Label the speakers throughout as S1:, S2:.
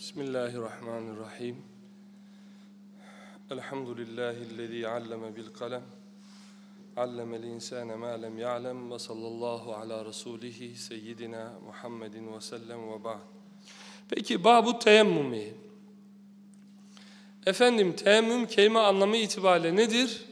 S1: Bismillahirrahmanirrahim. Elhamdülillahi'llezî alleme bil kalem. Allemel insâne mâ lem ya'lem ve sallallahu ala rasulihi seyyidina Muhammedin ve sellem ve ba'd. Peki babu teyemmumi. Efendim teyemmüm kelime anlamı itibariyle nedir?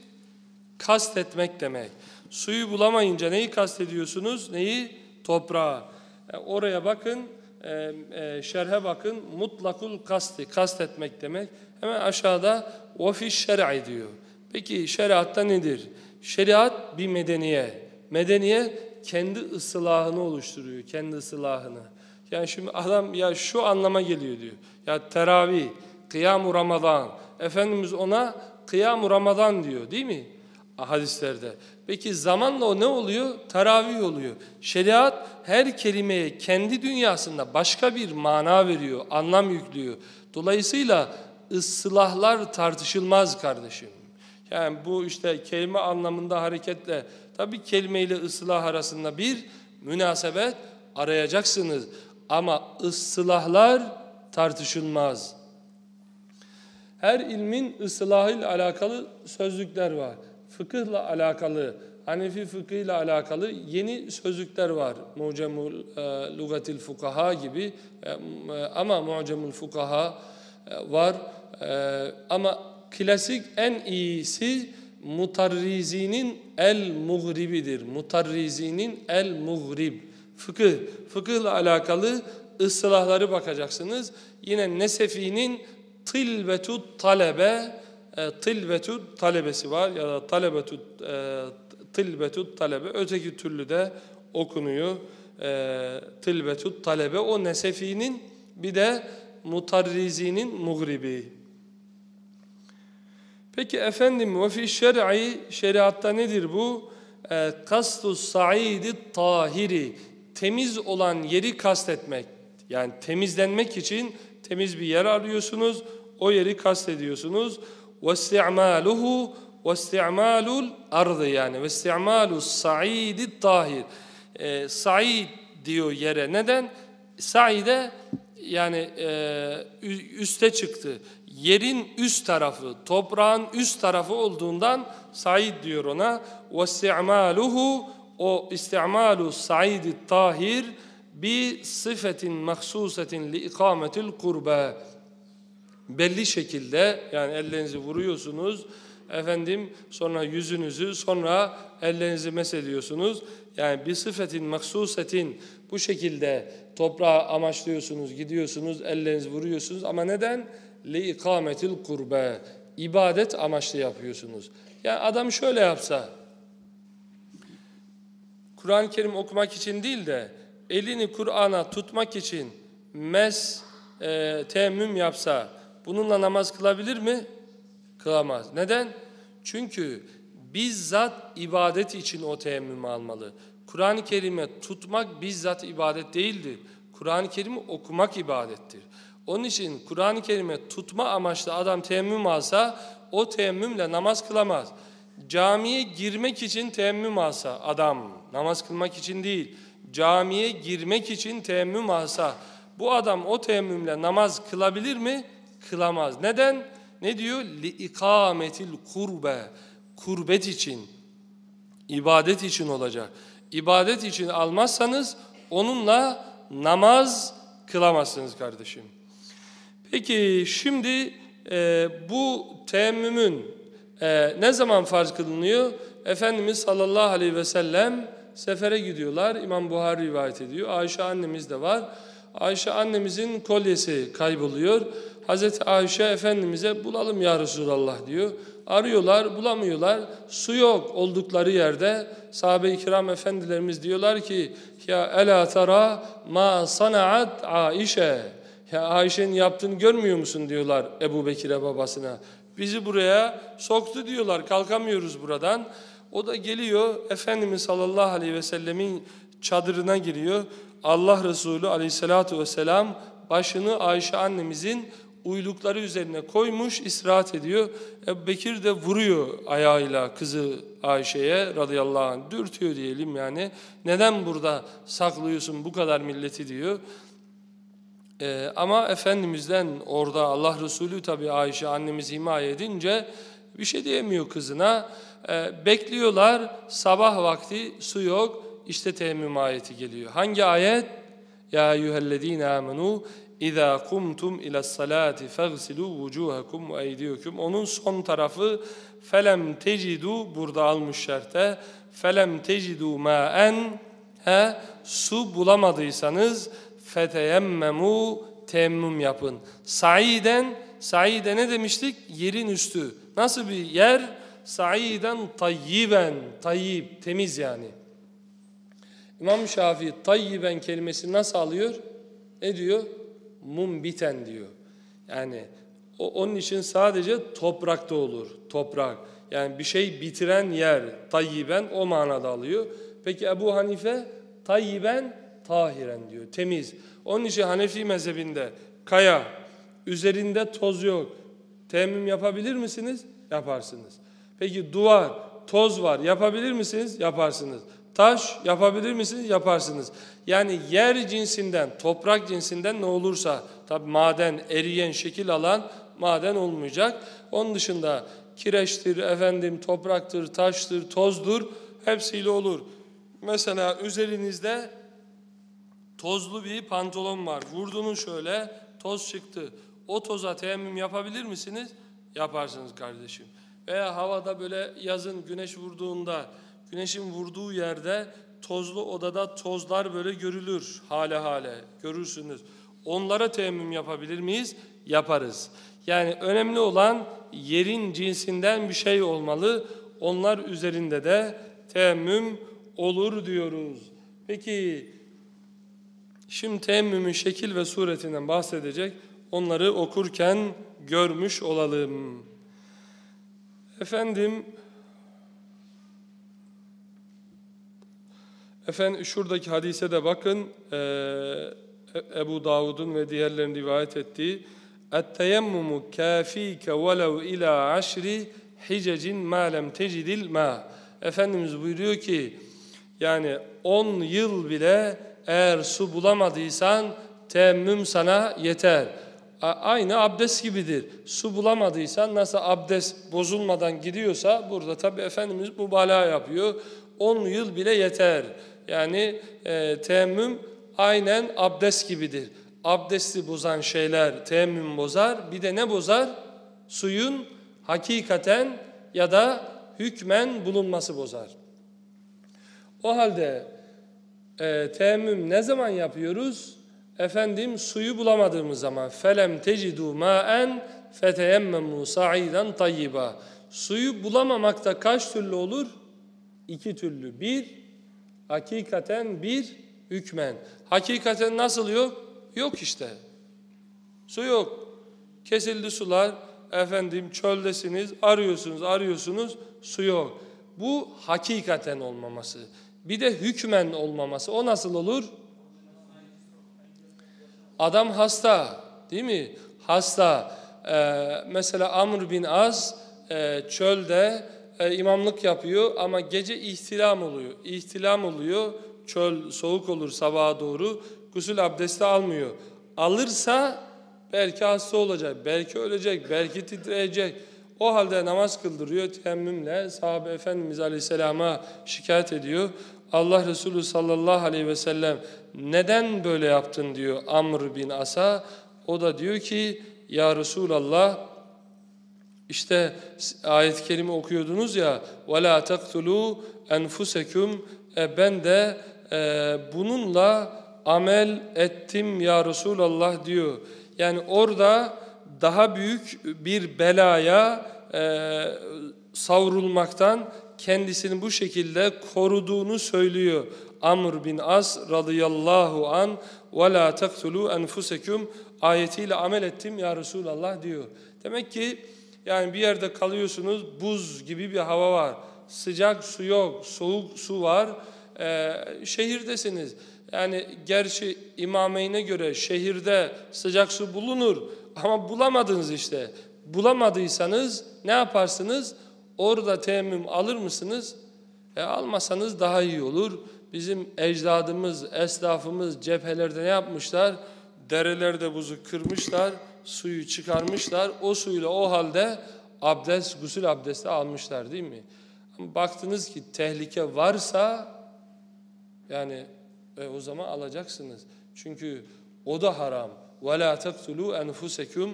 S1: Kastetmek demek. Suyu bulamayınca neyi kastediyorsunuz? Neyi? Toprağı. E, oraya bakın, e, e, şerhe bakın. Mutlakul kasti, kastetmek demek. Hemen aşağıda وَفِي şer'i diyor. Peki şeriatta nedir? Şeriat bir medeniye. Medeniye kendi ıslahını oluşturuyor, kendi ıslahını. Yani şimdi adam ya şu anlama geliyor diyor. Ya teravih, kıyam Ramazan. Efendimiz ona kıyam Ramazan diyor değil mi? Hadislerde. Peki zamanla o ne oluyor? Teravih oluyor. Şeriat her kelimeye kendi dünyasında başka bir mana veriyor, anlam yüklüyor. Dolayısıyla ıslahlar tartışılmaz kardeşim. Yani bu işte kelime anlamında hareketle tabii kelime ile ıslah arasında bir münasebet arayacaksınız. Ama ıslahlar tartışılmaz. Her ilmin ıslahıyla alakalı sözlükler var. Fıkıhla alakalı, Hanefi fıkhıyla alakalı yeni sözlükler var. Mucemul e, Lugatil Fukaha gibi e, ama Mucemul Fukaha e, var. E, ama klasik en iyisi Mutarrizi'nin El Mughribidir. Mutarrizi'nin El Mughrib. Fıkıh, fıkıhla alakalı ıslahları bakacaksınız. Yine Nesefi'nin Tilbetut Talebe, e, talebesi var ya da Talebetut e, Tilbetut talebe. Öteki türlü de okunuyor. E, Tilbetut talebe. O Nesefi'nin bir de Mutarrizi'nin Mughribi. Peki efendim ve fi şer'i şeriatta nedir bu? E, kastus saidi tahiri temiz olan yeri kastetmek. Yani temizlenmek için temiz bir yer arıyorsunuz. O yeri kastediyorsunuz. Ve ve isti'malul ardı yani isti'malus saidi tahir. E, said diyor yere. Neden? Saide yani e, üste çıktı. Yerin üst tarafı, toprağın üst tarafı olduğundan said diyor ona. İsti'maluhu o isti'malu saidi tahir bi sıfetin mahsusetin li ikametil kurbe belli şekilde yani ellerinizi vuruyorsunuz efendim sonra yüzünüzü sonra ellerinizi mesediyorsunuz. Yani bir sıfetin mahsusetin bu şekilde toprağa amaçlıyorsunuz gidiyorsunuz ellerinizi vuruyorsunuz. Ama neden? Li ikametil kurbe ibadet amaçlı yapıyorsunuz. Yani adam şöyle yapsa Kur'an-ı Kerim okumak için değil de elini Kur'an'a tutmak için mes e, temmüm yapsa bununla namaz kılabilir mi? Kılamaz. Neden? Çünkü bizzat ibadet için o teyemmümü almalı. Kur'an-ı Kerim'e tutmak bizzat ibadet değildir. Kur'an-ı Kerim'i okumak ibadettir. Onun için Kur'an-ı Kerim'e tutma amaçlı adam teyemmüm alsa o teyemmümle namaz kılamaz. Camiye girmek için teyemmüm alsa adam namaz kılmak için değil camiye girmek için teyemmüm alsa bu adam o teyemmümle namaz kılabilir mi? Kılamaz. Neden? Ne diyor? Li ikametil kurbe. Kurbet için, ibadet için olacak. İbadet için almazsanız onunla namaz kılamazsınız kardeşim. Peki şimdi e, bu teyemmümün e, ne zaman farz kılınıyor? Efendimiz sallallahu aleyhi ve sellem sefere gidiyorlar. İmam Buhari rivayet ediyor. Ayşe annemiz de var. Ayşe annemizin kolyesi kayboluyor. Hazreti Ayşe Efendimiz'e bulalım ya Resulallah diyor. Arıyorlar, bulamıyorlar. Su yok oldukları yerde. Sahabe-i kiram efendilerimiz diyorlar ki ya ela tara ma sanaat Aişe. Ya Ayşe'nin yaptığını görmüyor musun diyorlar Ebu Bekir'e babasına. Bizi buraya soktu diyorlar kalkamıyoruz buradan. O da geliyor Efendimiz sallallahu aleyhi ve sellemin çadırına giriyor. Allah Resulü aleyhissalatu vesselam başını Ayşe annemizin uylukları üzerine koymuş istirahat ediyor. Ebu Bekir de vuruyor ayağıyla kızı Ayşe'ye radıyallahu anh dürtüyor diyelim yani. Neden burada saklıyorsun bu kadar milleti diyor. Ee, ama Efendimiz'den orada Allah Resulü tabi Ayşe annemiz himaye edince bir şey diyemiyor kızına. Ee, bekliyorlar sabah vakti su yok işte teyemmüm ayeti geliyor. Hangi ayet? Ya eyyühellezine amenu Kumtum ila salati fagsilu vucuhakum ve eydiyakum. Onun son tarafı felem tecidu burada almış şerte. Felem tecidu ma'en he su bulamadıysanız feteyemmemu temmüm yapın. Saiden saide ne demiştik? Yerin üstü. Nasıl bir yer? Saiden tayyiben, tayyib, temiz yani. İmam Şafii tayyiben kelimesini nasıl alıyor? Ne diyor? Mumbiten diyor. Yani o, onun için sadece toprakta olur. Toprak. Yani bir şey bitiren yer tayyiben o manada alıyor. Peki Ebu Hanife tayyiben tahiren diyor. Temiz. Onun için Hanefi mezhebinde kaya, üzerinde toz yok. Temmüm yapabilir misiniz? Yaparsınız. Peki duvar, toz var. Yapabilir misiniz? Yaparsınız. Taş yapabilir misiniz? Yaparsınız. Yani yer cinsinden, toprak cinsinden ne olursa, tabi maden, eriyen, şekil alan maden olmayacak. Onun dışında kireçtir, efendim topraktır, taştır, tozdur, hepsiyle olur. Mesela üzerinizde tozlu bir pantolon var. Vurdunuz şöyle, toz çıktı. O toza teyemmüm yapabilir misiniz? Yaparsınız kardeşim. Veya havada böyle yazın güneş vurduğunda, güneşin vurduğu yerde tozlu odada tozlar böyle görülür hale hale görürsünüz. Onlara teyemmüm yapabilir miyiz? Yaparız. Yani önemli olan yerin cinsinden bir şey olmalı. Onlar üzerinde de teyemmüm olur diyoruz. Peki şimdi teyemmümün şekil ve suretinden bahsedecek. Onları okurken görmüş olalım. Efendim Efendim şuradaki hadise de bakın e, Ebu Davud'un ve diğerlerinin rivayet ettiği اَتَّيَمُّمُ كَاف۪يكَ وَلَوْ اِلَى عَشْرِ حِجَجٍ مَا لَمْ تَجِدِ الْمَا Efendimiz buyuruyor ki yani 10 yıl bile eğer su bulamadıysan temmüm sana yeter. Aynı abdest gibidir. Su bulamadıysan nasıl abdest bozulmadan gidiyorsa burada tabi Efendimiz mübalağa yapıyor. 10 yıl bile yeter. Yani e, teyemmüm aynen abdest gibidir. Abdesti bozan şeyler teyemmüm bozar. Bir de ne bozar? Suyun hakikaten ya da hükmen bulunması bozar. O halde e, teyemmüm ne zaman yapıyoruz? Efendim suyu bulamadığımız zaman felem tecidu ma'en feteyemmemu sa'idan tayyiba. Suyu bulamamakta kaç türlü olur? İki türlü. Bir, Hakikaten bir hükmen. Hakikaten nasıl yok? Yok işte. Su yok. Kesildi sular. Efendim çöldesiniz, arıyorsunuz, arıyorsunuz, su yok. Bu hakikaten olmaması. Bir de hükmen olmaması. O nasıl olur? Adam hasta, değil mi? Hasta. Ee, mesela Amr bin Az e, çölde e, imamlık yapıyor ama gece ihtilam oluyor. İhtilam oluyor, çöl soğuk olur sabaha doğru, gusül abdesti almıyor. Alırsa belki hasta olacak, belki ölecek, belki titreyecek. O halde namaz kıldırıyor teyemmümle sahabe Efendimiz Aleyhisselam'a şikayet ediyor. Allah Resulü sallallahu aleyhi ve sellem neden böyle yaptın diyor Amr bin Asa. O da diyor ki ya Resulallah işte ayet-i kerime okuyordunuz ya وَلَا تَقْتُلُوا اَنْفُسَكُمْ e, Ben de e, bununla amel ettim ya Resulallah diyor. Yani orada daha büyük bir belaya e, savrulmaktan kendisini bu şekilde koruduğunu söylüyor. Amr bin As radıyallahu an وَلَا تَقْتُلُوا اَنْفُسَكُمْ ayetiyle amel ettim ya Resulallah diyor. Demek ki yani bir yerde kalıyorsunuz, buz gibi bir hava var. Sıcak su yok, soğuk su var. Ee, şehirdesiniz. Yani gerçi imameyne göre şehirde sıcak su bulunur ama bulamadınız işte. Bulamadıysanız ne yaparsınız? Orada teyemmüm alır mısınız? E, almasanız daha iyi olur. Bizim ecdadımız, esnafımız cephelerde ne yapmışlar? derelerde buzu kırmışlar, suyu çıkarmışlar. O suyla o halde abdest, gusül abdesti almışlar değil mi? Ama baktınız ki tehlike varsa yani e, o zaman alacaksınız. Çünkü o da haram. وَلَا تَقْتُلُوا اَنْفُسَكُمْ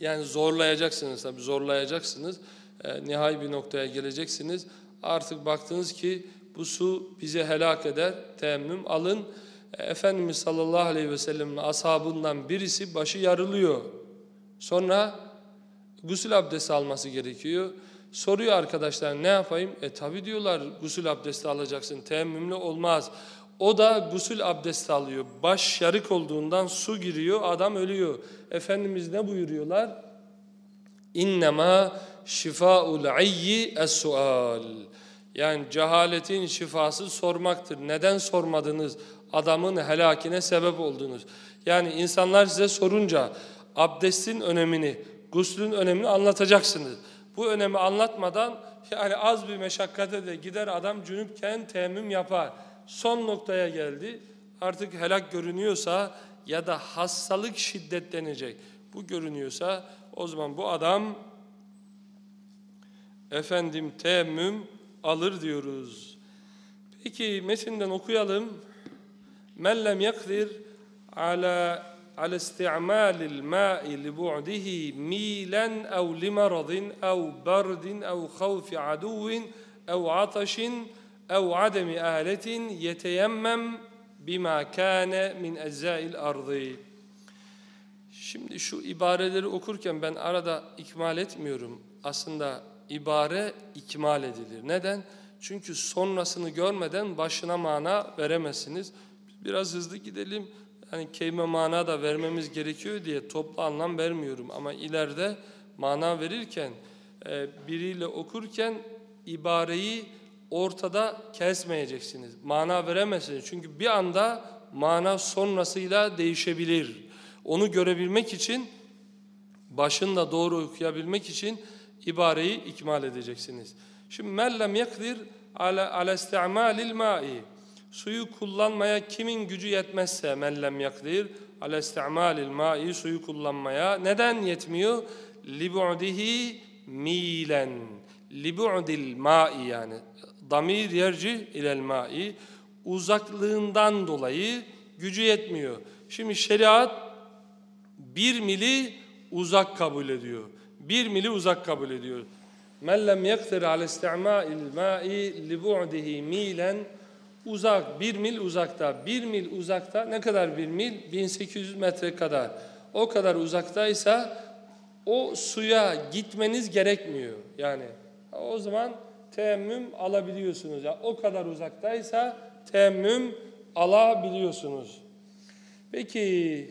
S1: Yani zorlayacaksınız tabi zorlayacaksınız. E, nihai bir noktaya geleceksiniz. Artık baktınız ki bu su bize helak eder. Teyemmüm alın. Efendimiz sallallahu aleyhi ve sellem'in ashabından birisi başı yarılıyor. Sonra gusül abdesti alması gerekiyor. Soruyor arkadaşlar ne yapayım? E tabi diyorlar gusül abdesti alacaksın. Teyemmümle olmaz. O da gusül abdesti alıyor. Baş yarık olduğundan su giriyor, adam ölüyor. Efendimiz ne buyuruyorlar? İnnemâ şifaul ayyi es-sual. Yani cehaletin şifası sormaktır. Neden sormadınız? Adamın helakine sebep oldunuz. Yani insanlar size sorunca abdestin önemini, guslün önemini anlatacaksınız. Bu önemi anlatmadan yani az bir meşakkate de gider adam cünüpken temmüm yapar. Son noktaya geldi. Artık helak görünüyorsa ya da hastalık şiddetlenecek. Bu görünüyorsa o zaman bu adam efendim temmüm alır diyoruz. Peki metinden okuyalım. Men lem yakdir ala على استعمال الماء لبعده ميلا أو لمرض أو برد أو خوف عدو أو عطش أو عدم آلة يتيمم بما كان من أجزاء الأرض Şimdi şu ibareleri okurken ben arada ikmal etmiyorum. Aslında ibare ikmal edilir. Neden? Çünkü sonrasını görmeden başına mana veremezsiniz. Biraz hızlı gidelim. Yani kelime mana da vermemiz gerekiyor diye toplu anlam vermiyorum. Ama ileride mana verirken, e, biriyle okurken ibareyi ortada kesmeyeceksiniz. Mana veremezsiniz. Çünkü bir anda mana sonrasıyla değişebilir. Onu görebilmek için, başında doğru okuyabilmek için ibareyi ikmal edeceksiniz. Şimdi mellem yakdir ala, ala isti'malil ma'i. Suyu kullanmaya kimin gücü yetmezse mellem yakdir ala isti'malil ma'i suyu kullanmaya neden yetmiyor? Libu'dihi milen. Libu'dil ma'i yani. Damir yerci ilel ma'i. Uzaklığından dolayı gücü yetmiyor. Şimdi şeriat bir mili uzak kabul ediyor. Bir mili uzak kabul ediyor. Men lem yaktir al istima'il ma'i li bu'dihi milen uzak, bir mil uzakta. Bir mil uzakta ne kadar bir mil? 1800 metre kadar. O kadar uzaktaysa o suya gitmeniz gerekmiyor. Yani o zaman teyemmüm alabiliyorsunuz. Yani o kadar uzaktaysa teyemmüm alabiliyorsunuz. Peki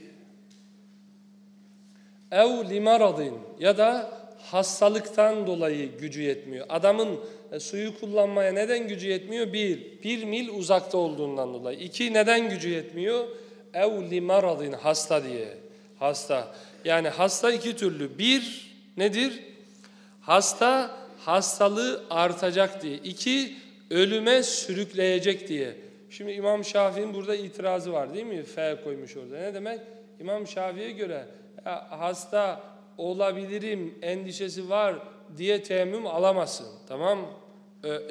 S1: ev limaradin ya da hastalıktan dolayı gücü yetmiyor. Adamın e, suyu kullanmaya neden gücü yetmiyor? Bir, bir mil uzakta olduğundan dolayı. İki, neden gücü yetmiyor? Ev limaradin hasta diye. Hasta. Yani hasta iki türlü. Bir, nedir? Hasta, hastalığı artacak diye. İki, ölüme sürükleyecek diye. Şimdi İmam Şafii'nin burada itirazı var değil mi? F koymuş orada. Ne demek? İmam Şafii'ye göre hasta olabilirim endişesi var diye teyemmüm alamazsın. Tamam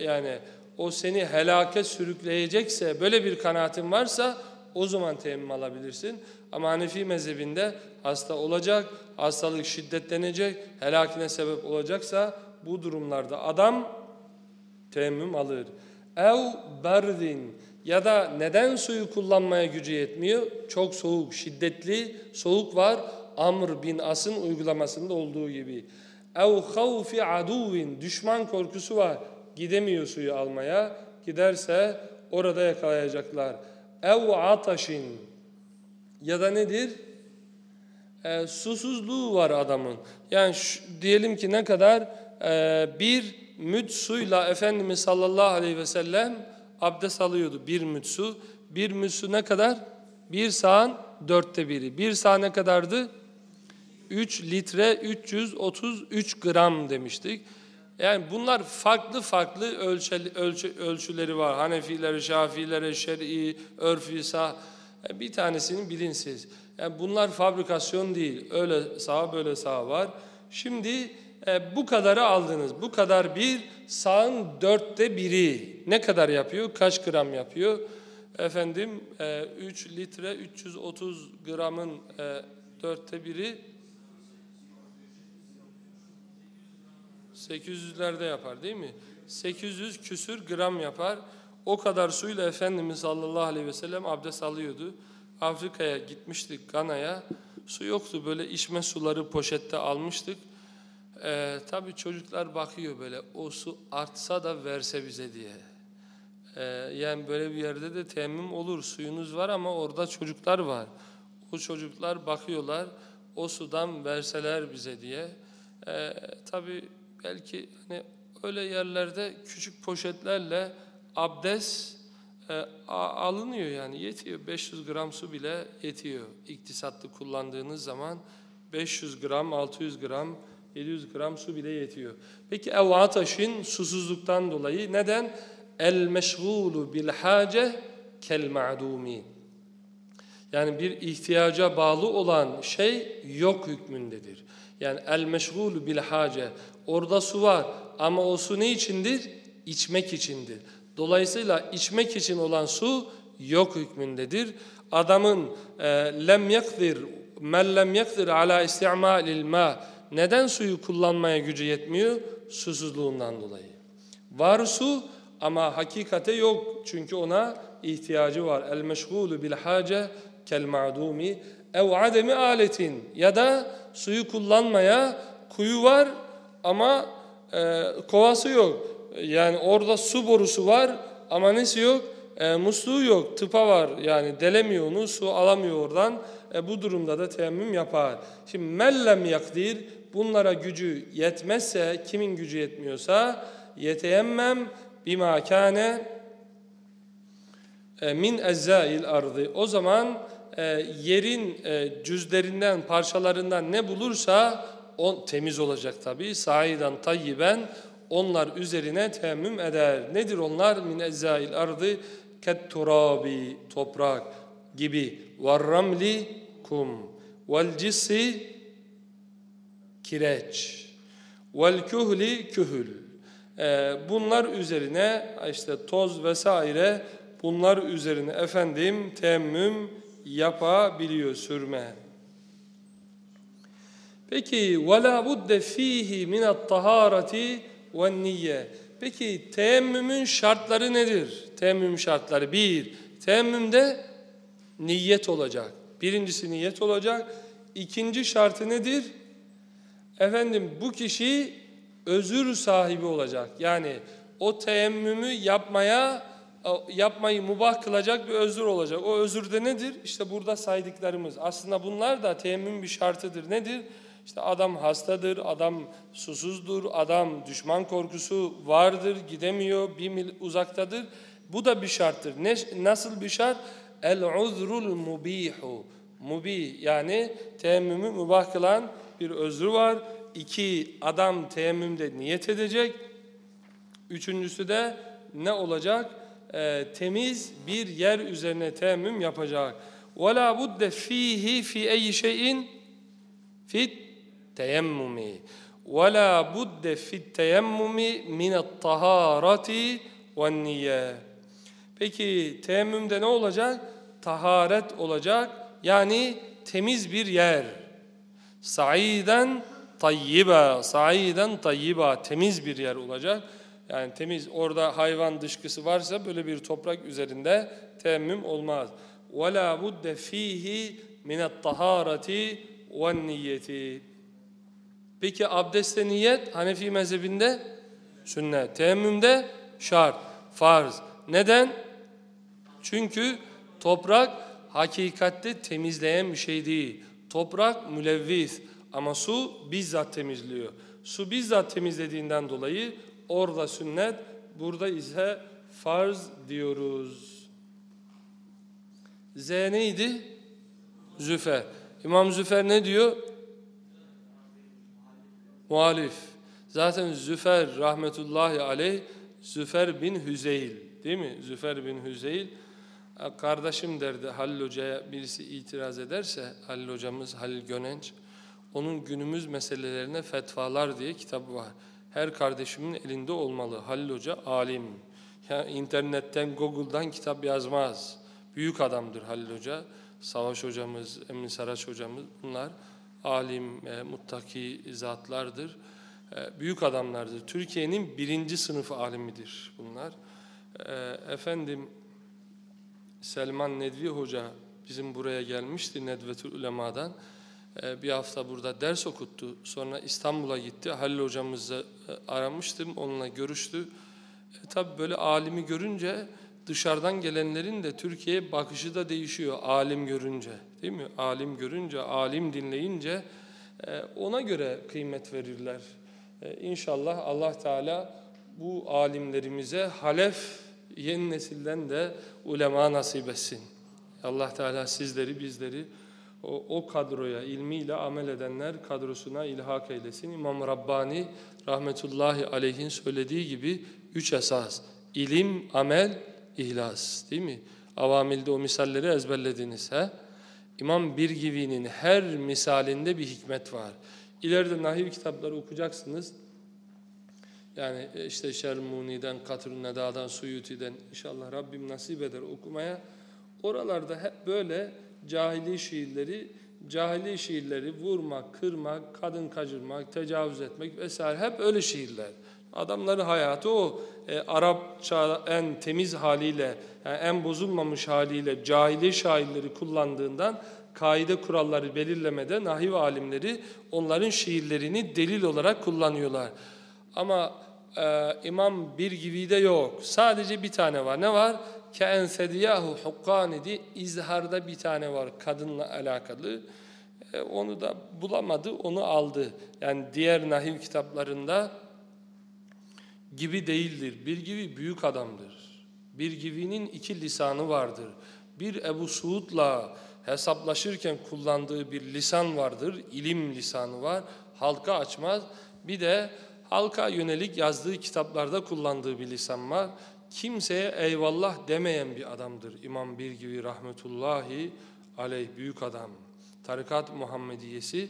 S1: Yani o seni helake sürükleyecekse, böyle bir kanaatin varsa o zaman teyemmüm alabilirsin. Ama Hanefi mezhebinde hasta olacak, hastalık şiddetlenecek, helakine sebep olacaksa bu durumlarda adam teyemmüm alır. Ev berdin ya da neden suyu kullanmaya gücü yetmiyor? Çok soğuk, şiddetli soğuk var. Amr bin As'ın uygulamasında olduğu gibi. Ev havfi aduvin düşman korkusu var. Gidemiyor suyu almaya. Giderse orada yakalayacaklar. Ev ataşin ya da nedir? E, susuzluğu var adamın. Yani şu, diyelim ki ne kadar e, bir müd suyla Efendimiz sallallahu aleyhi ve sellem abdest alıyordu. Bir müd su. Bir müd su ne kadar? Bir sağın dörtte biri. Bir sağ ne kadardı? 3 litre 333 gram demiştik. Yani bunlar farklı farklı ölçü, ölçü, ölçüleri var. Hanefileri, Şafilere, Şer'i, örfi, sah, E, bir tanesini bilinsiz. Yani bunlar fabrikasyon değil. Öyle sağ böyle sağ var. Şimdi e, bu kadarı aldınız. Bu kadar bir sağın dörtte biri. Ne kadar yapıyor? Kaç gram yapıyor? Efendim e, 3 litre 330 gramın e, dörtte biri 800'lerde yapar değil mi? 800 küsür gram yapar. O kadar suyla Efendimiz sallallahu aleyhi ve sellem abdest alıyordu. Afrika'ya gitmiştik Gana'ya. Su yoktu böyle içme suları poşette almıştık. Ee, tabii çocuklar bakıyor böyle o su artsa da verse bize diye. Ee, yani böyle bir yerde de temmim olur. Suyunuz var ama orada çocuklar var. O çocuklar bakıyorlar o sudan verseler bize diye. Ee, tabii belki hani öyle yerlerde küçük poşetlerle abdest e, alınıyor yani yetiyor. 500 gram su bile yetiyor. İktisatlı kullandığınız zaman 500 gram, 600 gram, 700 gram su bile yetiyor. Peki ev ataşin susuzluktan dolayı neden? El meşgulu bil hace kel ma'dumi. Yani bir ihtiyaca bağlı olan şey yok hükmündedir. Yani el meşgulu bil hace. Orada su var ama o su ne içindir? İçmek içindir. Dolayısıyla içmek için olan su yok hükmündedir. Adamın e, lem yakdir men lem yakdir ala isti'malil ma neden suyu kullanmaya gücü yetmiyor? Susuzluğundan dolayı. Var su ama hakikate yok çünkü ona ihtiyacı var. El meşgulu bil hace kel ma'dumi ev ademi aletin ya da suyu kullanmaya kuyu var ama e, kovası yok. Yani orada su borusu var ama nesi yok? E, musluğu yok, tıpa var. Yani delemiyor onu, su alamıyor oradan. E, bu durumda da teyemmüm yapar. Şimdi mellem yakdir, bunlara gücü yetmezse, kimin gücü yetmiyorsa, yeteyemmem bima kâne e, min ezzail ardı. O zaman e, yerin e, cüzlerinden, parçalarından ne bulursa o temiz olacak tabi. Saidan tayyiben onlar üzerine temmüm eder. Nedir onlar? Min ezzail ardı ket turabi toprak gibi ve ramli kum vel kireç vel kühül ee, bunlar üzerine işte toz vesaire bunlar üzerine efendim temmüm yapabiliyor sürme. Peki وَلَا بُدَّ ف۪يهِ مِنَ الطَّهَارَةِ وَالنِّيَّةِ Peki teyemmümün şartları nedir? Teyemmüm şartları bir, teyemmümde niyet olacak. Birincisi niyet olacak. İkinci şartı nedir? Efendim bu kişi özür sahibi olacak. Yani o teyemmümü yapmaya yapmayı mubah kılacak bir özür olacak. O özür de nedir? İşte burada saydıklarımız. Aslında bunlar da teyemmüm bir şartıdır. Nedir? İşte adam hastadır, adam susuzdur, adam düşman korkusu vardır, gidemiyor, bir mil uzaktadır. Bu da bir şarttır. Ne, nasıl bir şart? El-uzrul mubihu. Mubih yani teyemmümü mübah kılan bir özrü var. İki, adam teyemmümde niyet edecek. Üçüncüsü de ne olacak? Ee, temiz bir yer üzerine teyemmüm yapacak. وَلَا بُدَّ ف۪يهِ ف۪ي اَيِّ شَيْءٍ فِي teyemmumi ve la budde fit teyemmumi minat taharati ve niyye. Peki teyemmümde ne olacak? Taharet olacak. Yani temiz bir yer. Saiden tayyiba, saiden tayyiba, temiz bir yer olacak. Yani temiz, orada hayvan dışkısı varsa böyle bir toprak üzerinde teyemmüm olmaz. وَلَا بُدَّ ف۪يهِ مِنَ الطَّهَارَةِ وَالنِّيَّةِ Peki abdestte niyet Hanefi mezhebinde sünnet. Teyemmümde şart, farz. Neden? Çünkü toprak hakikatte temizleyen bir şey değil. Toprak mülevvis ama su bizzat temizliyor. Su bizzat temizlediğinden dolayı orada sünnet, burada ise farz diyoruz. Z neydi? Züfer. İmam Züfer ne diyor? muhalif. Zaten Züfer rahmetullahi aleyh Züfer bin Hüzeyl değil mi? Züfer bin Hüzeyl E, Kardeşim derdi Halil Hoca'ya birisi itiraz ederse Halil Hocamız Halil Gönenç onun günümüz meselelerine fetvalar diye kitabı var. Her kardeşimin elinde olmalı. Halil Hoca alim. Yani internetten, Google'dan kitap yazmaz. Büyük adamdır Halil Hoca. Savaş hocamız, Emin Saraç hocamız bunlar alim, e, muttaki zatlardır. E, büyük adamlardır. Türkiye'nin birinci sınıf alimidir bunlar. E, efendim Selman Nedvi Hoca bizim buraya gelmişti Nedvetül Ulema'dan. E, bir hafta burada ders okuttu. Sonra İstanbul'a gitti. Halil hocamızı e, aramıştım. Onunla görüştü. E, tabii böyle alimi görünce dışarıdan gelenlerin de Türkiye'ye bakışı da değişiyor alim görünce. Değil mi? Alim görünce, alim dinleyince e, ona göre kıymet verirler. E, inşallah Allah Teala bu alimlerimize halef yeni nesilden de ulema nasip etsin. Allah Teala sizleri bizleri o, o kadroya ilmiyle amel edenler kadrosuna ilhak eylesin. İmam Rabbani rahmetullahi aleyhin söylediği gibi üç esas. ilim, amel, ihlas değil mi? Avamilde o misalleri ezberlediniz. He? İmam Birgivi'nin her misalinde bir hikmet var. İleride nahiv kitapları okuyacaksınız. Yani e, işte Şermuni'den, Katrun Neda'dan, Suyuti'den inşallah Rabbim nasip eder okumaya. Oralarda hep böyle cahili şiirleri, cahili şiirleri vurmak, kırmak, kadın kaçırmak, tecavüz etmek vesaire hep öyle şiirler. Adamların hayatı o. E, Arapça en temiz haliyle, yani en bozulmamış haliyle cahili şairleri kullandığından kaide kuralları belirlemede nahiv alimleri onların şiirlerini delil olarak kullanıyorlar. Ama e, İmam bir gibi de yok. Sadece bir tane var. Ne var? Keensediyahu hukkani diye izharda bir tane var kadınla alakalı. E, onu da bulamadı, onu aldı. Yani diğer nahiv kitaplarında gibi değildir. Bir gibi büyük adamdır. Bir gibinin iki lisanı vardır. Bir Ebu Suud'la hesaplaşırken kullandığı bir lisan vardır. İlim lisanı var. Halka açmaz. Bir de halka yönelik yazdığı kitaplarda kullandığı bir lisan var. Kimseye eyvallah demeyen bir adamdır. İmam Bir gibi rahmetullahi aleyh büyük adam. Tarikat Muhammediyesi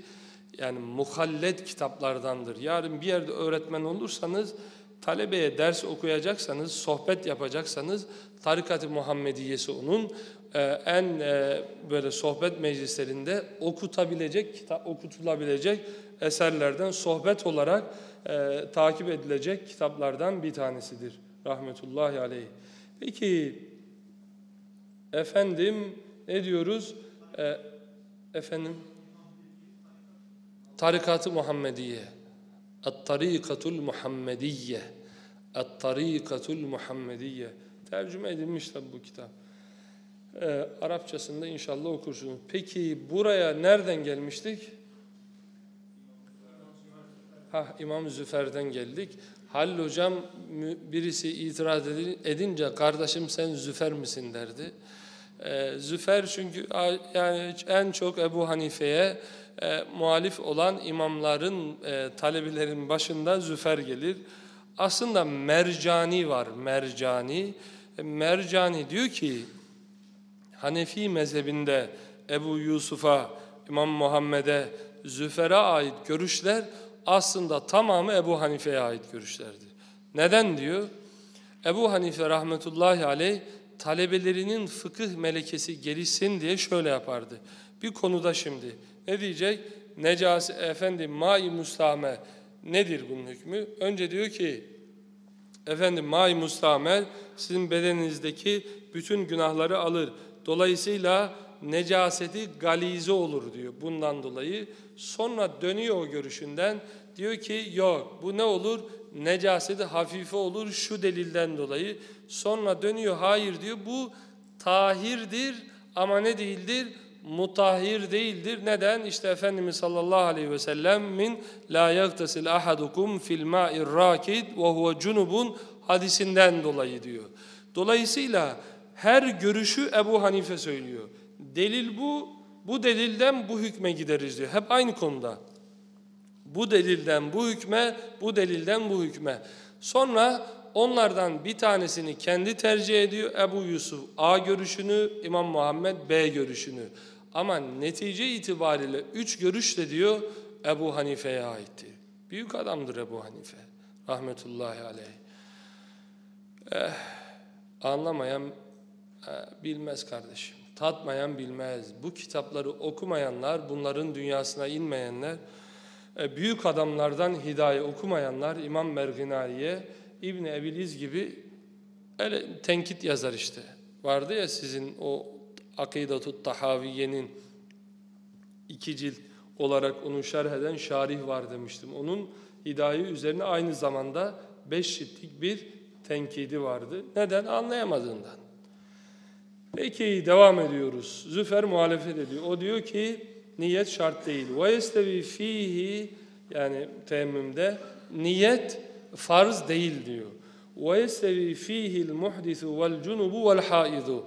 S1: yani muhallet kitaplardandır. Yarın bir yerde öğretmen olursanız talebeye ders okuyacaksanız, sohbet yapacaksanız tarikat-ı Muhammediyesi onun e, en e, böyle sohbet meclislerinde okutabilecek, kitap, okutulabilecek eserlerden sohbet olarak e, takip edilecek kitaplardan bir tanesidir. Rahmetullahi aleyh. Peki efendim ne diyoruz? E, efendim tarikat-ı Muhammediye. At-tarikatul Muhammediye. At-tarikatul Muhammediye. Tercüme edilmiş tabi bu kitap. Ee, Arapçasında inşallah okursunuz. Peki buraya nereden gelmiştik? Ha İmam Züfer'den geldik. Halil hocam birisi itiraz edince kardeşim sen Züfer misin derdi. Ee, Züfer çünkü yani en çok Ebu Hanife'ye e, muhalif olan imamların e, talebelerin başında Züfer gelir. Aslında Mercani var, Mercani. E, Mercani diyor ki Hanefi mezhebinde Ebu Yusuf'a, İmam Muhammed'e, Züfer'e ait görüşler aslında tamamı Ebu Hanife'ye ait görüşlerdir. Neden diyor? Ebu Hanife rahmetullahi aleyh talebelerinin fıkıh melekesi gelişsin diye şöyle yapardı. Bir konuda şimdi ne diyecek? Necasi efendim mai mustame nedir bunun hükmü? Önce diyor ki efendim mai mustamel sizin bedeninizdeki bütün günahları alır. Dolayısıyla necaseti galize olur diyor bundan dolayı. Sonra dönüyor o görüşünden diyor ki yok bu ne olur? Necaseti hafife olur şu delilden dolayı. Sonra dönüyor hayır diyor bu tahirdir ama ne değildir? mutahhir değildir. Neden? İşte Efendimiz sallallahu aleyhi ve sellem min la yagtasil ahadukum fil ma'ir rakid ve huve cunubun hadisinden dolayı diyor. Dolayısıyla her görüşü Ebu Hanife söylüyor. Delil bu, bu delilden bu hükme gideriz diyor. Hep aynı konuda. Bu delilden bu hükme, bu delilden bu hükme. Sonra onlardan bir tanesini kendi tercih ediyor. Ebu Yusuf A görüşünü, İmam Muhammed B görüşünü. Ama netice itibariyle üç görüş de diyor Ebu Hanife'ye aitti. Büyük adamdır Ebu Hanife. Rahmetullahi aleyh. Eh, anlamayan eh, bilmez kardeşim. Tatmayan bilmez. Bu kitapları okumayanlar, bunların dünyasına inmeyenler, eh, büyük adamlardan hidaye okumayanlar, İmam Merginali'ye, İbni Ebiliz gibi öyle tenkit yazar işte. Vardı ya sizin o Akidatut Tahaviye'nin iki cilt olarak onu şerh eden şarih var demiştim. Onun hidaye üzerine aynı zamanda beş ciltlik bir tenkidi vardı. Neden? Anlayamadığından. Peki devam ediyoruz. Züfer muhalefet ediyor. O diyor ki niyet şart değil. Yestevi fihi yani teyemmümde niyet farz değil diyor. Muhdisu vel cunubu vel haidu.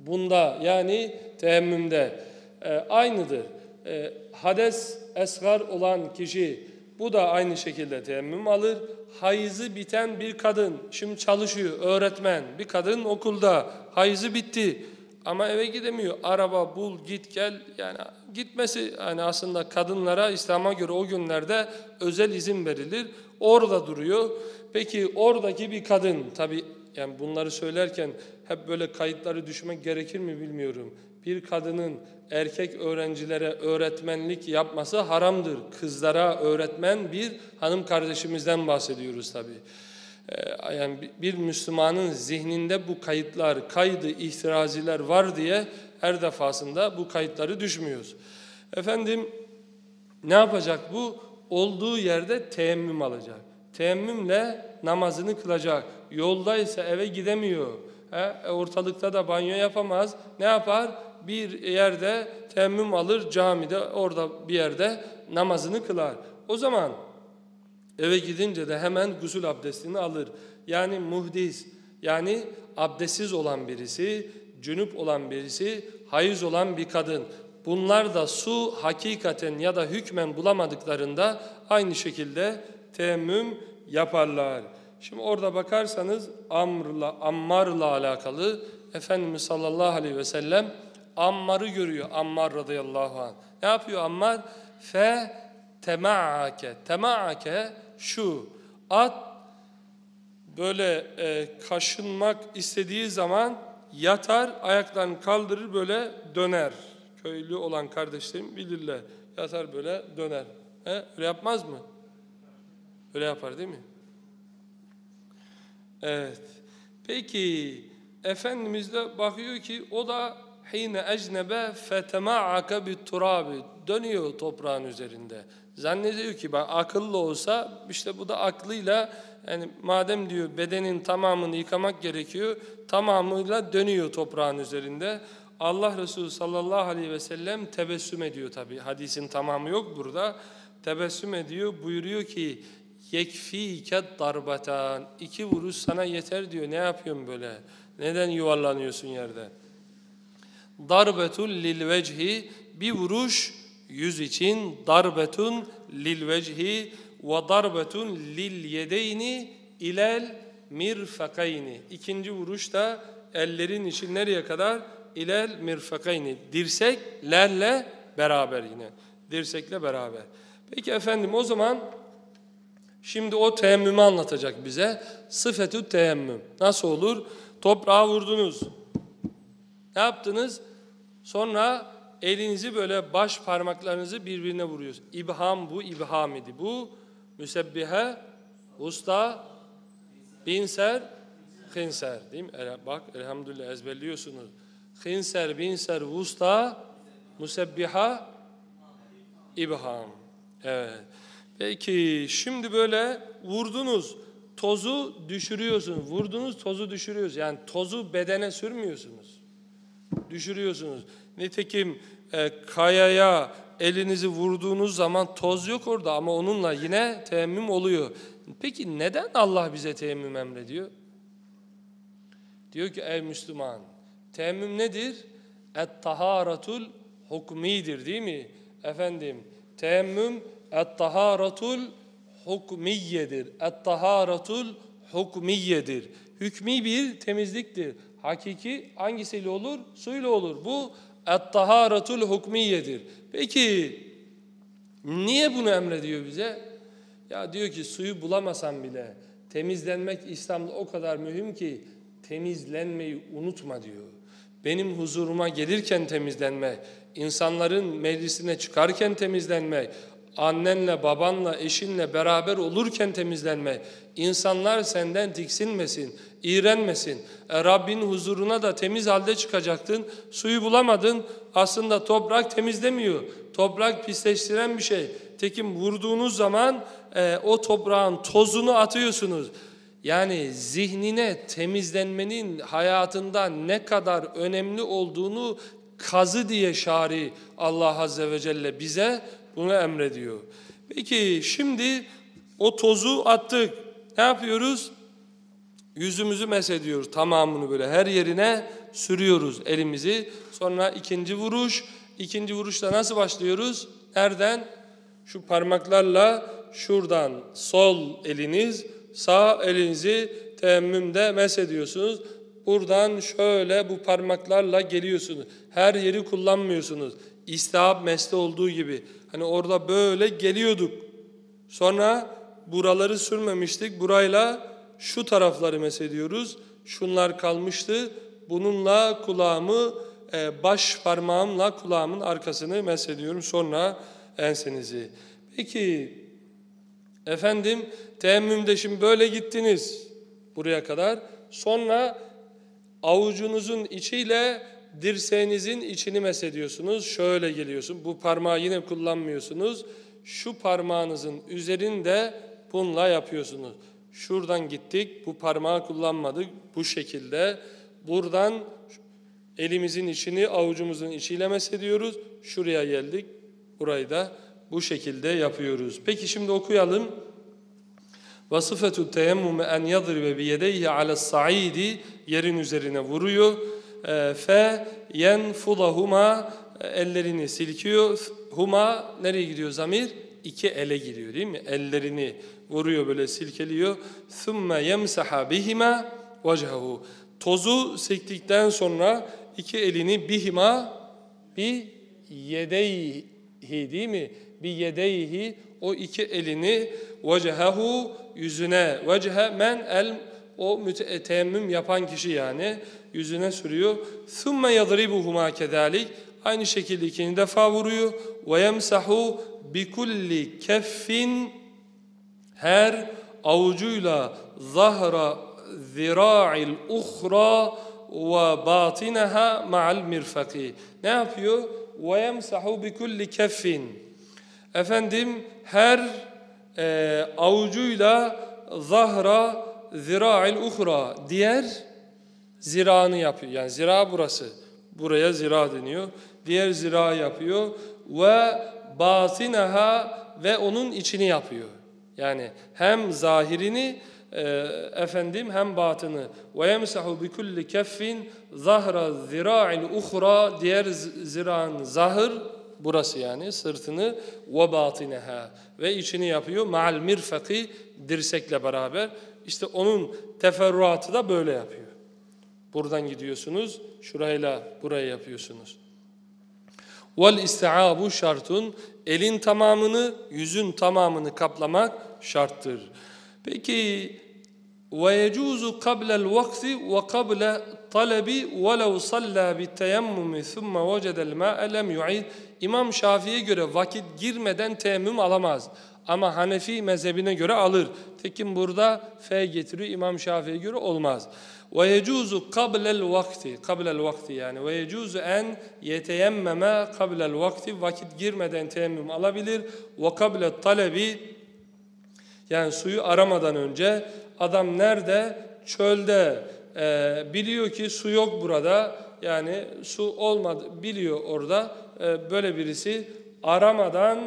S1: Bunda yani teyemmümde e, aynıdır. E, hades esgar olan kişi bu da aynı şekilde teyemmüm alır. Hayızı biten bir kadın, şimdi çalışıyor, öğretmen, bir kadın okulda, hayızı bitti ama eve gidemiyor. Araba bul, git gel, yani gitmesi yani aslında kadınlara İslam'a göre o günlerde özel izin verilir. Orada duruyor. Peki oradaki bir kadın, tabi yani bunları söylerken hep böyle kayıtları düşmek gerekir mi bilmiyorum. Bir kadının erkek öğrencilere öğretmenlik yapması haramdır. Kızlara öğretmen bir hanım kardeşimizden bahsediyoruz tabi. Ee, yani bir Müslümanın zihninde bu kayıtlar, kaydı, ihtiraziler var diye her defasında bu kayıtları düşmüyoruz. Efendim ne yapacak bu? Olduğu yerde teyemmüm alacak. Teyemmümle namazını kılacak. Yoldaysa eve gidemiyor. He, ortalıkta da banyo yapamaz. Ne yapar? Bir yerde teyemmüm alır camide orada bir yerde namazını kılar. O zaman eve gidince de hemen gusül abdestini alır. Yani muhdis yani abdestsiz olan birisi, cünüp olan birisi, hayız olan bir kadın. Bunlar da su hakikaten ya da hükmen bulamadıklarında aynı şekilde teyemmüm yaparlar. Şimdi orada bakarsanız Amr'la, Ammar'la alakalı Efendimiz sallallahu aleyhi ve sellem Ammar'ı görüyor. Ammar radıyallahu anh. Ne yapıyor Ammar? Fe tema'ake. Tema'ake şu. At böyle e, kaşınmak istediği zaman yatar, ayaklarını kaldırır böyle döner. Köylü olan kardeşlerim bilirler. Yatar böyle döner. He? Öyle yapmaz mı? Öyle yapar değil mi? Evet. Peki Efendimiz de bakıyor ki o da hine ecnebe fetema'aka bit turabi dönüyor toprağın üzerinde. Zannediyor ki bak akıllı olsa işte bu da aklıyla yani madem diyor bedenin tamamını yıkamak gerekiyor tamamıyla dönüyor toprağın üzerinde. Allah Resulü sallallahu aleyhi ve sellem tebessüm ediyor tabi. Hadisin tamamı yok burada. Tebessüm ediyor buyuruyor ki yekfike darbatan iki vuruş sana yeter diyor. Ne yapıyorsun böyle? Neden yuvarlanıyorsun yerde? Darbetul lil vecihi bir vuruş yüz için darbetun lil vecihi ve darbetun lil yedeyni ilel mirfakayni. İkinci vuruş da ellerin için nereye kadar? İlel mirfakayni. Dirseklerle beraber yine. Dirsekle beraber. Peki efendim o zaman Şimdi o teyemmümü anlatacak bize. Sıfetü teyemmüm. Nasıl olur? Toprağa vurdunuz. Ne yaptınız? Sonra elinizi böyle baş parmaklarınızı birbirine vuruyoruz. İbham bu, ibham idi. Bu müsebbihe, usta, binser, hinser. Değil mi? Bak elhamdülillah ezberliyorsunuz. Hinser, binser, usta, musebbiha, ibham. Evet. Peki şimdi böyle vurdunuz, tozu düşürüyorsunuz. Vurdunuz, tozu düşürüyorsunuz. Yani tozu bedene sürmüyorsunuz. Düşürüyorsunuz. Nitekim e, kayaya elinizi vurduğunuz zaman toz yok orada ama onunla yine teyemmüm oluyor. Peki neden Allah bize teyemmüm emrediyor? Diyor ki ey Müslüman, teyemmüm nedir? Et-taharatul hukmidir değil mi? Efendim, teyemmüm Et-taharatul hukmiyedir. Et-taharatul hukmiyedir. Hükmi bir temizliktir. Hakiki hangisiyle olur? Suyla olur. Bu et-taharatul hukmiyedir. Peki niye bunu emrediyor bize? Ya diyor ki suyu bulamasan bile temizlenmek İslam'da o kadar mühim ki temizlenmeyi unutma diyor. Benim huzuruma gelirken temizlenmek, insanların meclisine çıkarken temizlenmek, annenle, babanla, eşinle beraber olurken temizlenmek, insanlar senden tiksinmesin, iğrenmesin. E, Rabbin huzuruna da temiz halde çıkacaktın, suyu bulamadın, aslında toprak temizlemiyor. Toprak pisleştiren bir şey. Tekim vurduğunuz zaman e, o toprağın tozunu atıyorsunuz. Yani zihnine temizlenmenin hayatında ne kadar önemli olduğunu kazı diye şari Allah Azze ve Celle bize bunu emrediyor. Peki şimdi o tozu attık. Ne yapıyoruz? Yüzümüzü mesediyoruz tamamını böyle her yerine sürüyoruz elimizi. Sonra ikinci vuruş. İkinci vuruşta nasıl başlıyoruz? Nereden? Şu parmaklarla şuradan sol eliniz, sağ elinizi teyemmümde mesediyorsunuz. Buradan şöyle bu parmaklarla geliyorsunuz. Her yeri kullanmıyorsunuz. İstihap mesle olduğu gibi. Hani orada böyle geliyorduk. Sonra buraları sürmemiştik. Burayla şu tarafları mesediyoruz. Şunlar kalmıştı. Bununla kulağımı, e, baş parmağımla kulağımın arkasını mesediyorum. Sonra ensenizi. Peki efendim teyemmümde şimdi böyle gittiniz buraya kadar. Sonra avucunuzun içiyle dirseğinizin içini mesediyorsunuz. Şöyle geliyorsun. Bu parmağı yine kullanmıyorsunuz. Şu parmağınızın üzerinde bununla yapıyorsunuz. Şuradan gittik. Bu parmağı kullanmadık. Bu şekilde. Buradan elimizin içini avucumuzun içiyle mesediyoruz. Şuraya geldik. Burayı da bu şekilde yapıyoruz. Peki şimdi okuyalım. Teyemmüm en yadribe bi yedeyhi ala sa'idi yerin üzerine vuruyor. E, fe yenfudahuma ellerini silkiyor. Huma nereye gidiyor zamir? İki ele gidiyor değil mi? Ellerini vuruyor böyle silkeliyor. Thumme yemsaha bihima vecehu. Tozu sektikten sonra iki elini bihima bi yedeyhi değil mi? Bi yedeyhi o iki elini vecehahu yüzüne vecehe men el o teyemmüm yapan kişi yani yüzüne sürüyor. ثُمَّ يَضْرِبُهُمَا كَذَٰلِكَ Aynı şekilde ikinci defa vuruyor. وَيَمْسَحُ بِكُلِّ keffin Her avucuyla zahra zira'il uhra ve batinaha ma'al mirfaki. Ne yapıyor? وَيَمْسَحُ بِكُلِّ keffin Efendim her e, avucuyla zahra zira'il uhra diğer zirağını yapıyor. Yani zira burası. Buraya zira deniyor. Diğer zira yapıyor ve batinaha ve onun içini yapıyor. Yani hem zahirini e, efendim hem batını ve yemsahu bi keffin zahra zira'il uhra diğer zira'ın zahır burası yani sırtını ve batineha ve içini yapıyor ma'al mirfaki dirsekle beraber işte onun teferruatı da böyle yapıyor. Buradan gidiyorsunuz, şurayla buraya yapıyorsunuz. Vel isti'abu şartun elin tamamını, yüzün tamamını kaplamak şarttır. Peki ve yecuzu qabla'l vakti ve qabla talebi ve lev salla biteyemmüm thumma veceda'l ma'a lem yu'id. İmam Şafii'ye göre vakit girmeden teyemmüm alamaz. Ama Hanefi mezhebine göre alır. Tekin burada F getiriyor İmam Şafii'ye göre olmaz. Ve yecuzu kablel vakti. Kablel vakti yani. Ve yecuzu en yeteyemmeme kablel vakti. Vakit girmeden teyemmüm alabilir. Ve kablet talebi yani suyu aramadan önce adam nerede? Çölde. E, biliyor ki su yok burada. Yani su olmadı biliyor orada. E, böyle birisi aramadan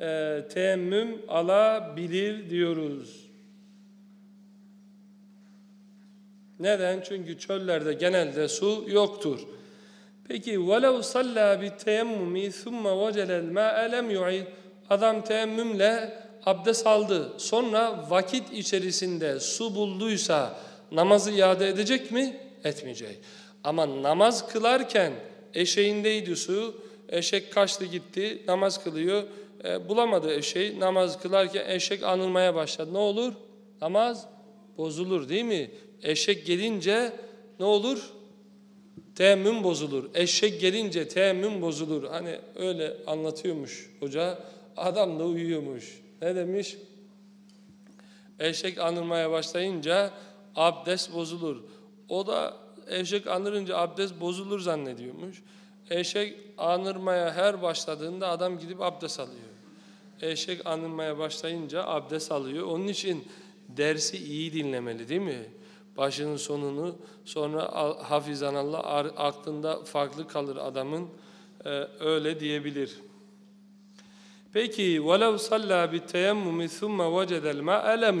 S1: e, teyemmüm alabilir diyoruz. Neden? Çünkü çöllerde genelde su yoktur. Peki وَلَوْ صَلَّى بِالتَّيَمُّمِ ثُمَّ وَجَلَ الْمَاءَ لَمْ يُعِدْ Adam teyemmümle abdest aldı. Sonra vakit içerisinde su bulduysa namazı iade edecek mi? Etmeyecek. Ama namaz kılarken eşeğindeydi su, eşek kaçtı gitti, namaz kılıyor. E, bulamadı eşeği, namaz kılarken eşek anılmaya başladı. Ne olur? Namaz bozulur değil mi? Eşek gelince ne olur? Teyemmüm bozulur. Eşek gelince teyemmüm bozulur. Hani öyle anlatıyormuş hoca. Adam da uyuyormuş. Ne demiş? Eşek anılmaya başlayınca abdest bozulur. O da eşek anırınca abdest bozulur zannediyormuş. Eşek anırmaya her başladığında adam gidip abdest alıyor. Eşek anırmaya başlayınca abdest alıyor. Onun için dersi iyi dinlemeli değil mi? başının sonunu sonra hafizan Allah aklında farklı kalır adamın e, öyle diyebilir. Peki velev salla bi teyemmumi thumma vecedel ma'a lem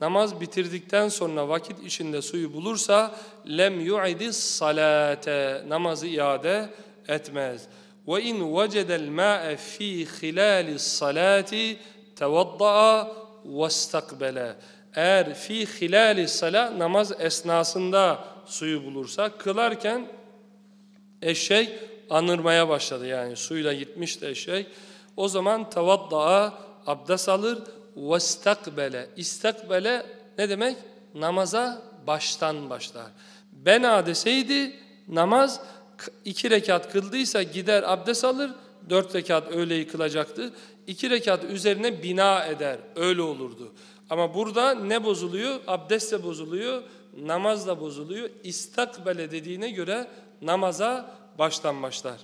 S1: namaz bitirdikten sonra vakit içinde suyu bulursa lem yu'idis salate namazı iade etmez. Ve in vecedel ma'e fi hilalis salati tevadda'a ve istakbele. Eğer fi hilali sala namaz esnasında suyu bulursa kılarken eşek anırmaya başladı yani suyla gitmişti eşek. O zaman tavaddaa abdest alır vestakbele. İstakbele ne demek? Namaza baştan başlar. Bena deseydi namaz iki rekat kıldıysa gider abdest alır, dört rekat öğleyi kılacaktı. İki rekat üzerine bina eder, öyle olurdu. Ama burada ne bozuluyor? Abdest de bozuluyor, namaz da bozuluyor. İstakbele dediğine göre namaza baştan başlar.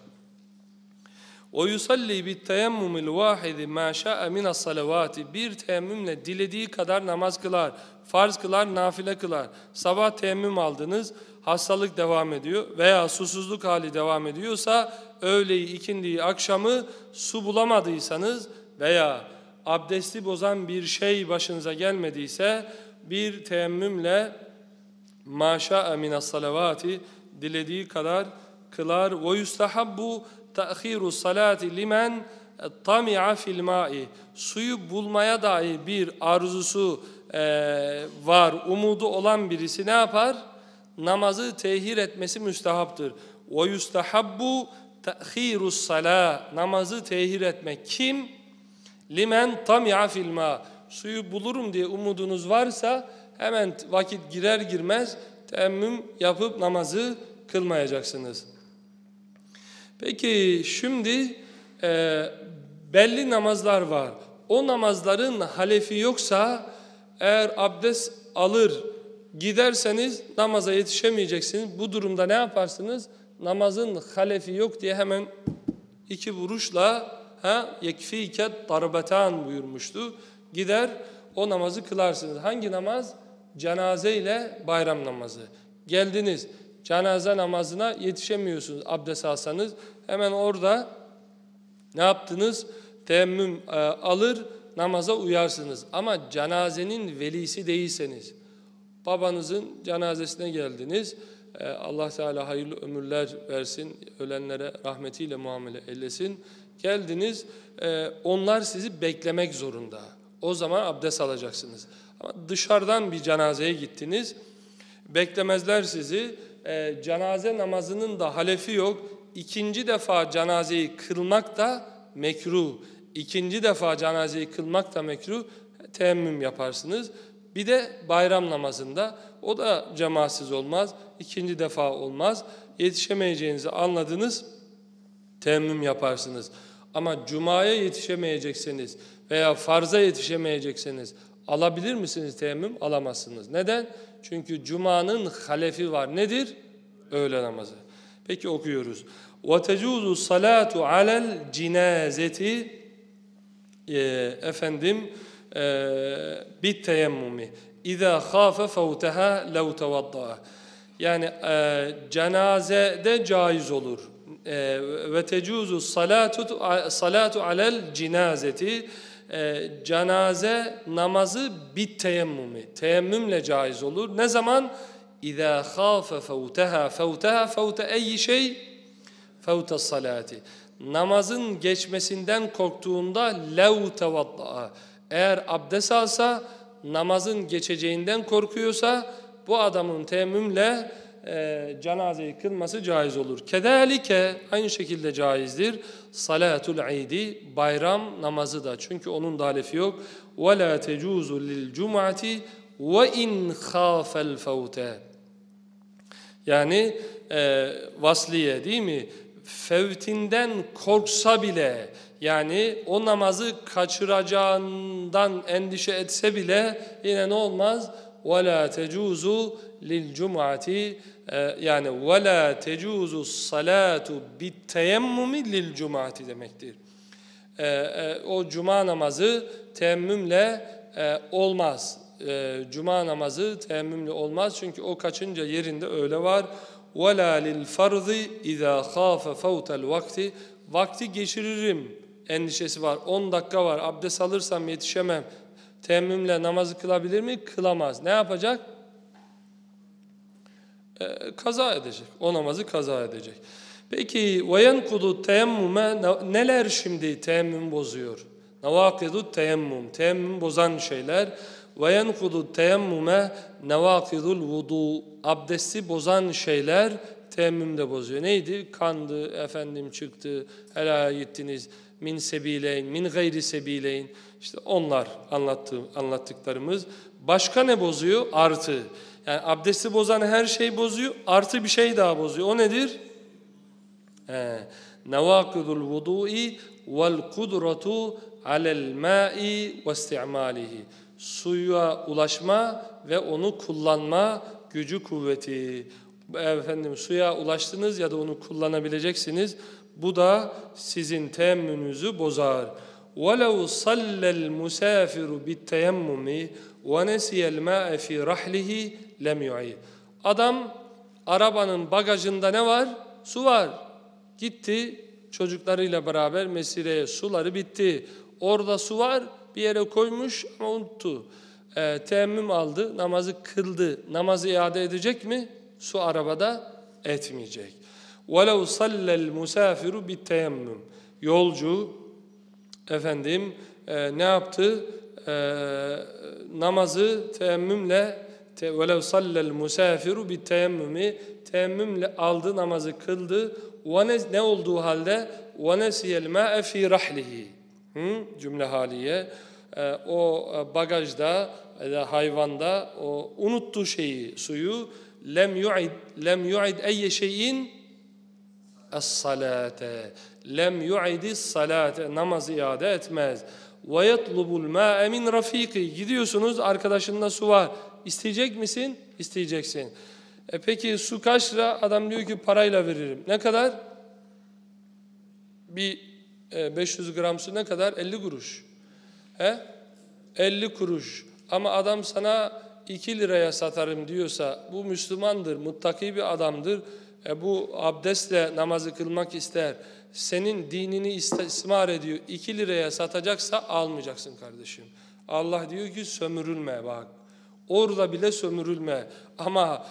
S1: وَيُصَلِّي بِالتَّيَمُّمِ الْوَاحِدِ مَا شَاءَ مِنَ الصَّلَوَاتِ Bir teyemmümle dilediği kadar namaz kılar, farz kılar, nafile kılar. Sabah teyemmüm aldınız, hastalık devam ediyor veya susuzluk hali devam ediyorsa öğleyi, ikindiyi, akşamı su bulamadıysanız veya abdesti bozan bir şey başınıza gelmediyse bir teyemmümle maşa emine salavati dilediği kadar kılar. Ve yustahabbu ta'khiru salati limen tami'a fil ma'i. Suyu bulmaya dair bir arzusu e, var, umudu olan birisi ne yapar? Namazı tehir etmesi müstehaptır. Ve yustahabbu ta'khiru salah. Namazı tehir etmek. Kim? Limen tami'a fil. Suyu bulurum diye umudunuz varsa hemen vakit girer girmez teemmüm yapıp namazı kılmayacaksınız. Peki şimdi e, belli namazlar var. O namazların halefi yoksa eğer abdest alır giderseniz namaza yetişemeyeceksiniz. Bu durumda ne yaparsınız? Namazın halefi yok diye hemen iki vuruşla ha yekfike darbetan buyurmuştu. Gider o namazı kılarsınız. Hangi namaz? Cenaze ile bayram namazı. Geldiniz cenaze namazına yetişemiyorsunuz abdest alsanız. Hemen orada ne yaptınız? Teyemmüm e, alır namaza uyarsınız. Ama cenazenin velisi değilseniz, babanızın cenazesine geldiniz. E, Allah Teala hayırlı ömürler versin, ölenlere rahmetiyle muamele eylesin. Geldiniz, e, onlar sizi beklemek zorunda. O zaman abdest alacaksınız. Ama dışarıdan bir cenazeye gittiniz, beklemezler sizi. E, cenaze namazının da halefi yok. İkinci defa cenazeyi kılmak da mekruh. İkinci defa cenazeyi kılmak da mekruh. Teemmüm yaparsınız. Bir de bayram namazında o da cemaatsiz olmaz. İkinci defa olmaz. Yetişemeyeceğinizi anladınız Teemmüm yaparsınız. Ama cumaya yetişemeyecekseniz veya farza yetişemeyecekseniz alabilir misiniz teyemmüm? Alamazsınız. Neden? Çünkü cumanın halefi var. Nedir? Öğle namazı. Peki okuyoruz. وَتَجُوزُ الصَّلَاةُ عَلَى الْجِنَازَةِ Efendim e, bit teyemmumi. İza khafe fevteha lev tevaddâ. Yani e, cenazede caiz olur. e, ve tecuzu salatu salatu alel cinazeti e, cenaze namazı bit teyemmumi. Teyemmümle caiz olur. Ne zaman? İza khafe fevteha fevteha fevte ey şey fevte salati. Namazın geçmesinden korktuğunda lev tevaddaa Eğer abdest alsa namazın geçeceğinden korkuyorsa bu adamın teyemmümle e, cenazeyi kılması caiz olur. Kedalike aynı şekilde caizdir. Salatul idi bayram namazı da çünkü onun da halefi yok. Ve la tecuzu lil cum'ati ve in khafel fevte. Yani e, vasliye değil mi? Fevtinden korksa bile yani o namazı kaçıracağından endişe etse bile yine ne olmaz? وَلَا تَجُوزُ لِلْجُمْعَةِ yani وَلَا تَجُوزُ الصَّلَاةُ بِالتَّيَمُّمِ لِلْجُمْعَةِ demektir. E, e, o cuma namazı teyemmümle e, olmaz. E, cuma namazı teyemmümle olmaz çünkü o kaçınca yerinde öyle var. وَلَا لِلْفَرْضِ اِذَا خَافَ فَوْتَ الْوَقْتِ Vakti geçiririm endişesi var. 10 dakika var. Abdest alırsam yetişemem. Temmümle namazı kılabilir mi? Kılamaz. Ne yapacak? Ee, kaza edecek. O namazı kaza edecek. Peki kudu teyemmüme neler şimdi teyemmüm bozuyor? Navakidu teyemmüm. Teyemmüm bozan şeyler. kudu teyemmüme nevakidul vudu. Abdesti bozan şeyler teyemmüm de bozuyor. Neydi? Kandı, efendim çıktı, helaya gittiniz min sebileyn, min gayri sebileyn. İşte onlar anlattığım, anlattıklarımız. Başka ne bozuyor? Artı. Yani abdesti bozan her şey bozuyor. Artı bir şey daha bozuyor. O nedir? Nevakidul vudu'i vel kudratu alel ma'i ve isti'malihi. Suya ulaşma ve onu kullanma gücü kuvveti. Efendim suya ulaştınız ya da onu kullanabileceksiniz. Bu da sizin teyemmünüzü bozar. وَلَوْ صَلَّ الْمُسَافِرُ بِالتَّيَمُّمِ وَنَسِيَ الْمَاءَ فِي رَحْلِهِ لَمْ يُعِيدِ Adam arabanın bagajında ne var? Su var. Gitti çocuklarıyla beraber mesireye suları bitti. Orada su var bir yere koymuş ama unuttu. E, teyemmüm aldı namazı kıldı. Namazı iade edecek mi? Su arabada etmeyecek. وَلَوْ صَلَّ الْمُسَافِرُ بِالتَّيَمُّمْ Yolcu efendim e, ne yaptı? E, namazı velev sallel musafiru bi teyemmümi teyemmümle aldı namazı kıldı. ve ne olduğu halde? ve nesiyel ma'e fi cümle haliye. Ee, o e, bagajda e, hayvanda o unuttu şeyi suyu. Lem yu'id lem yu'id ey şeyin? Es-salate. Lem yu'idis salate namazı iade etmez. ve yetlubul ma'e min rafiqi. Gidiyorsunuz arkadaşında su var. İsteyecek misin? İsteyeceksin. E peki su kaç lira? Adam diyor ki parayla veririm. Ne kadar? Bir e, 500 gram su ne kadar? 50 kuruş. He? 50 kuruş. Ama adam sana 2 liraya satarım diyorsa bu Müslümandır, muttaki bir adamdır e, bu abdestle namazı kılmak ister, senin dinini istismar ediyor, 2 liraya satacaksa almayacaksın kardeşim. Allah diyor ki sömürülme bak. Orada bile sömürülme. Ama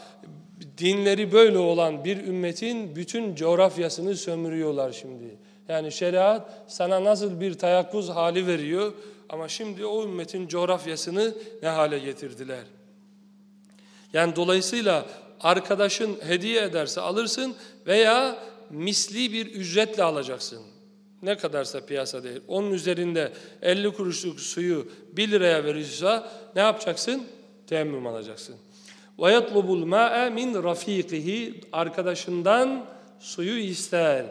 S1: dinleri böyle olan bir ümmetin bütün coğrafyasını sömürüyorlar şimdi. Yani şeriat sana nasıl bir tayakkuz hali veriyor ama şimdi o ümmetin coğrafyasını ne hale getirdiler. Yani dolayısıyla arkadaşın hediye ederse alırsın veya misli bir ücretle alacaksın. Ne kadarsa piyasa değil. Onun üzerinde 50 kuruşluk suyu 1 liraya veriyorsa ne yapacaksın? Temmüm alacaksın. وَيَطْلُبُ الْمَاءَ min رَف۪يقِهِ Arkadaşından suyu ister.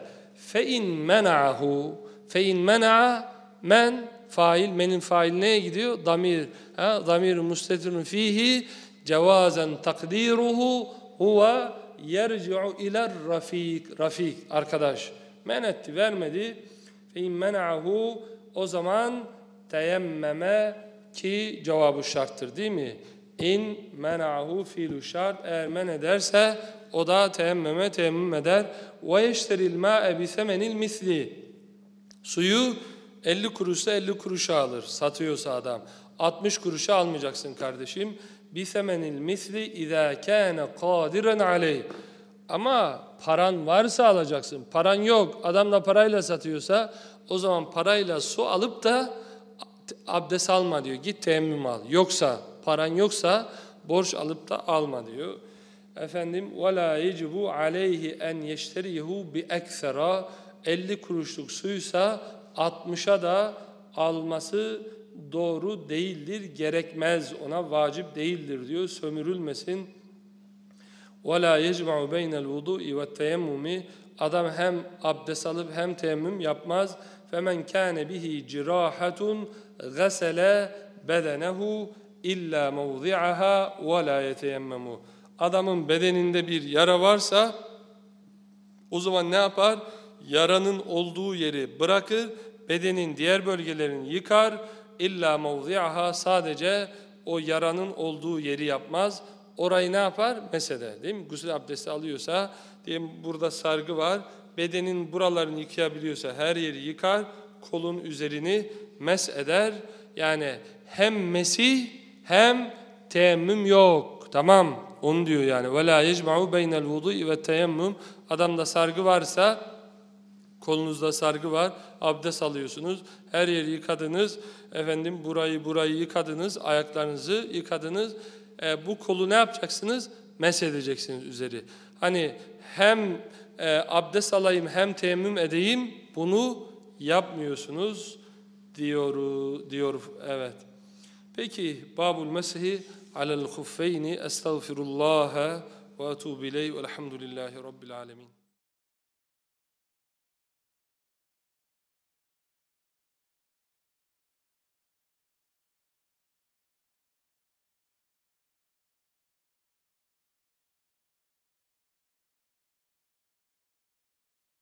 S1: فَاِنْ مَنَعَهُ فَاِنْ مَنَعَ men fail, menin fail neye gidiyor? Damir. Ha? Damir mustetirun fihi cevazen takdiruhu huve yerci'u iler rafik. Rafik, arkadaş. Men etti, vermedi. Fe in mena'ahu o zaman teyemmeme ki cevabı şarttır değil mi? İn men'ahu filu şart eğer men ederse o da teemmüme teemmüm eder. Ve yeşteril ma'e bisemenil misli. Suyu 50 kuruşsa 50 kuruşa alır satıyorsa adam. 60 kuruşa almayacaksın kardeşim. Bisemenil misli izâ kâne kadiren aleyh. Ama paran varsa alacaksın. Paran yok. Adam da parayla satıyorsa o zaman parayla su alıp da abdest alma diyor. Git teemmüm al. Yoksa paran yoksa borç alıp da alma diyor. Efendim وَلَا يَجِبُ عَلَيْهِ اَنْ يَشْتَرِيهُ بِاَكْثَرَا 50 kuruşluk suysa 60'a da alması doğru değildir, gerekmez, ona vacip değildir diyor. Sömürülmesin. وَلَا يَجْمَعُ بَيْنَ الْوُضُوءِ وَالتَّيَمُّمِ Adam hem abdest alıp hem teyemmüm yapmaz. فَمَنْ كَانَ بِهِ جِرَاحَةٌ غَسَلَ بَدَنَهُ illa mevzi'aha ve la yeteyemmemu. Adamın bedeninde bir yara varsa o zaman ne yapar? Yaranın olduğu yeri bırakır, bedenin diğer bölgelerini yıkar. İlla mevzi'aha sadece o yaranın olduğu yeri yapmaz. Orayı ne yapar? Mesede değil mi? Gusül abdesti alıyorsa, diyelim burada sargı var, bedenin buralarını yıkayabiliyorsa her yeri yıkar, kolun üzerini mes eder. Yani hem mesih hem teyemmüm yok. Tamam. Onu diyor yani. Ve la yecma'u beynel vudu'i ve teyemmüm. Adamda sargı varsa kolunuzda sargı var. Abdest alıyorsunuz. Her yeri yıkadınız. Efendim burayı burayı yıkadınız. Ayaklarınızı yıkadınız. E, bu kolu ne yapacaksınız? Mesh edeceksiniz üzeri. Hani hem e, abdest alayım hem teyemmüm edeyim bunu yapmıyorsunuz diyor diyor evet. Peki babul meshi alel huffeyni estağfirullah ve etubu ileyh velhamdülillahi rabbil alemin.